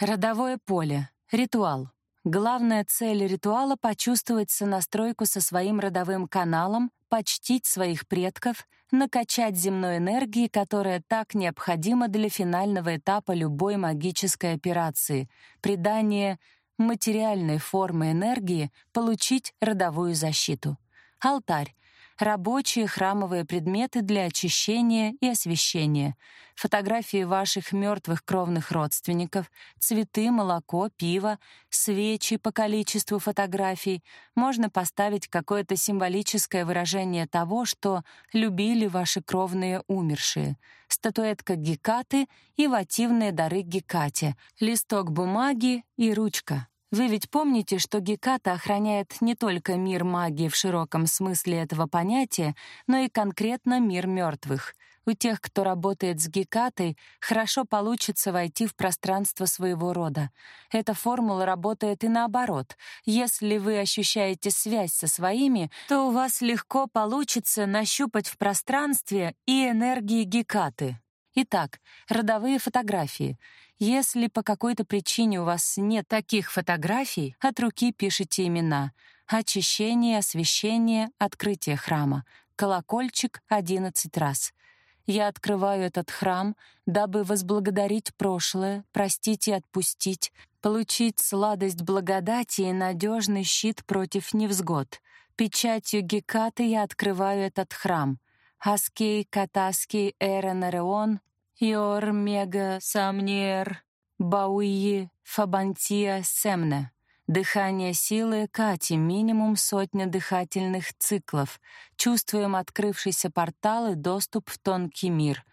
Родовое поле. Ритуал. Главная цель ритуала — почувствовать сонастройку со своим родовым каналом, почтить своих предков, накачать земной энергии, которая так необходима для финального этапа любой магической операции, придание материальной формы энергии, получить родовую защиту. Алтарь рабочие храмовые предметы для очищения и освещения, фотографии ваших мертвых кровных родственников, цветы, молоко, пиво, свечи по количеству фотографий. Можно поставить какое-то символическое выражение того, что любили ваши кровные умершие. Статуэтка Гекаты и вативные дары Гекате, листок бумаги и ручка. Вы ведь помните, что Геката охраняет не только мир магии в широком смысле этого понятия, но и конкретно мир мертвых. У тех, кто работает с Гекатой, хорошо получится войти в пространство своего рода. Эта формула работает и наоборот. Если вы ощущаете связь со своими, то у вас легко получится нащупать в пространстве и энергии Гекаты. Итак, родовые фотографии. Если по какой-то причине у вас нет таких фотографий, от руки пишите имена. Очищение, освещение, открытие храма. Колокольчик 11 раз. Я открываю этот храм, дабы возблагодарить прошлое, простить и отпустить, получить сладость благодати и надежный щит против невзгод. Печатью Гекаты я открываю этот храм. Аскей, Катаский, Эренареон, Иор Мега Самниер Бауи Фабантия Семне. Дыхание силы Кати, минимум сотня дыхательных циклов. Чувствуем открывшийся портал и доступ в тонкий мир.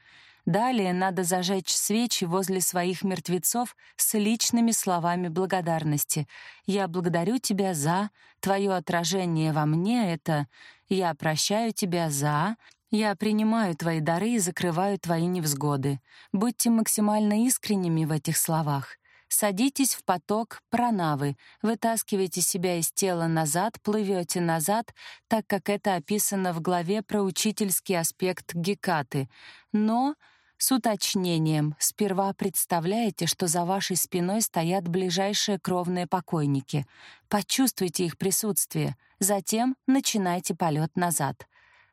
Далее надо зажечь свечи возле своих мертвецов с личными словами благодарности. «Я благодарю тебя за...» «Твое отражение во мне — это...» «Я прощаю тебя за...» Я принимаю твои дары и закрываю твои невзгоды. Будьте максимально искренними в этих словах. Садитесь в поток пранавы, вытаскивайте себя из тела назад, плывете назад, так как это описано в главе про учительский аспект Гекаты. Но с уточнением, сперва представляете, что за вашей спиной стоят ближайшие кровные покойники. Почувствуйте их присутствие, затем начинайте полет назад.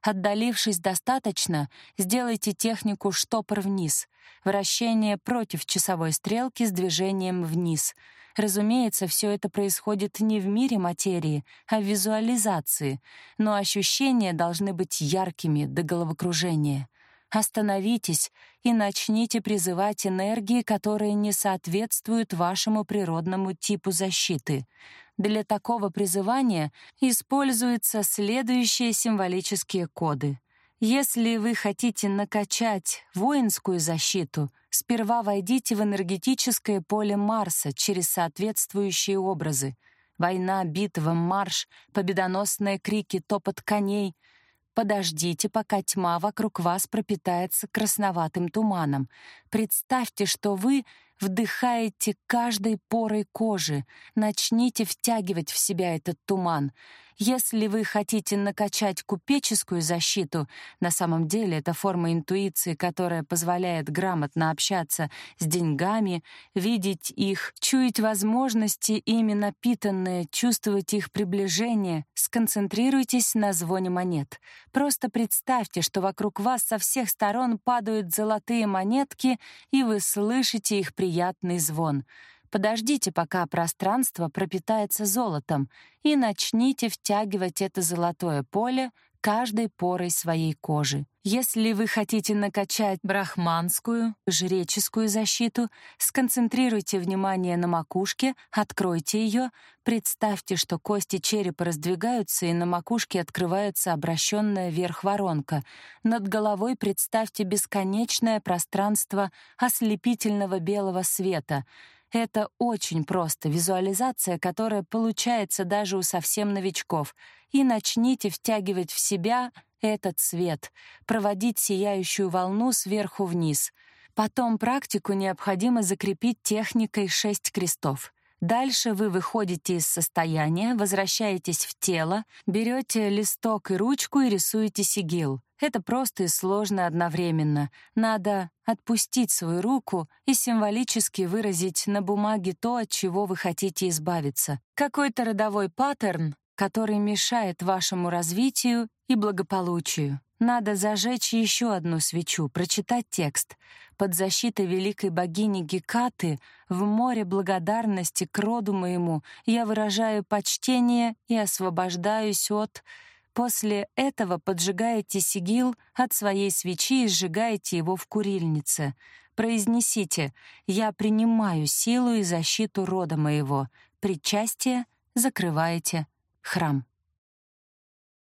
Отдалившись достаточно, сделайте технику штопор вниз, вращение против часовой стрелки с движением вниз. Разумеется, все это происходит не в мире материи, а в визуализации, но ощущения должны быть яркими до головокружения. Остановитесь и начните призывать энергии, которые не соответствуют вашему природному типу защиты — для такого призывания используются следующие символические коды. Если вы хотите накачать воинскую защиту, сперва войдите в энергетическое поле Марса через соответствующие образы. Война, битва, марш, победоносные крики, топот коней. Подождите, пока тьма вокруг вас пропитается красноватым туманом. Представьте, что вы Вдыхаете каждой порой кожи, начните втягивать в себя этот туман. Если вы хотите накачать купеческую защиту, на самом деле это форма интуиции, которая позволяет грамотно общаться с деньгами, видеть их, чуять возможности, ими напитанные, чувствовать их приближение, сконцентрируйтесь на звоне монет. Просто представьте, что вокруг вас со всех сторон падают золотые монетки, и вы слышите их приятный звон — Подождите, пока пространство пропитается золотом, и начните втягивать это золотое поле каждой порой своей кожи. Если вы хотите накачать брахманскую, жреческую защиту, сконцентрируйте внимание на макушке, откройте ее, представьте, что кости черепа раздвигаются, и на макушке открывается обращенная вверх воронка. Над головой представьте бесконечное пространство ослепительного белого света — это очень просто, визуализация, которая получается даже у совсем новичков. И начните втягивать в себя этот свет, проводить сияющую волну сверху вниз. Потом практику необходимо закрепить техникой шесть крестов. Дальше вы выходите из состояния, возвращаетесь в тело, берете листок и ручку и рисуете сигил. Это просто и сложно одновременно. Надо отпустить свою руку и символически выразить на бумаге то, от чего вы хотите избавиться. Какой-то родовой паттерн, который мешает вашему развитию и благополучию. Надо зажечь еще одну свечу, прочитать текст. Под защитой великой богини Гекаты в море благодарности к роду моему я выражаю почтение и освобождаюсь от... После этого поджигаете сигил от своей свечи и сжигаете его в курильнице. Произнесите «Я принимаю силу и защиту рода моего». Причастие закрываете храм.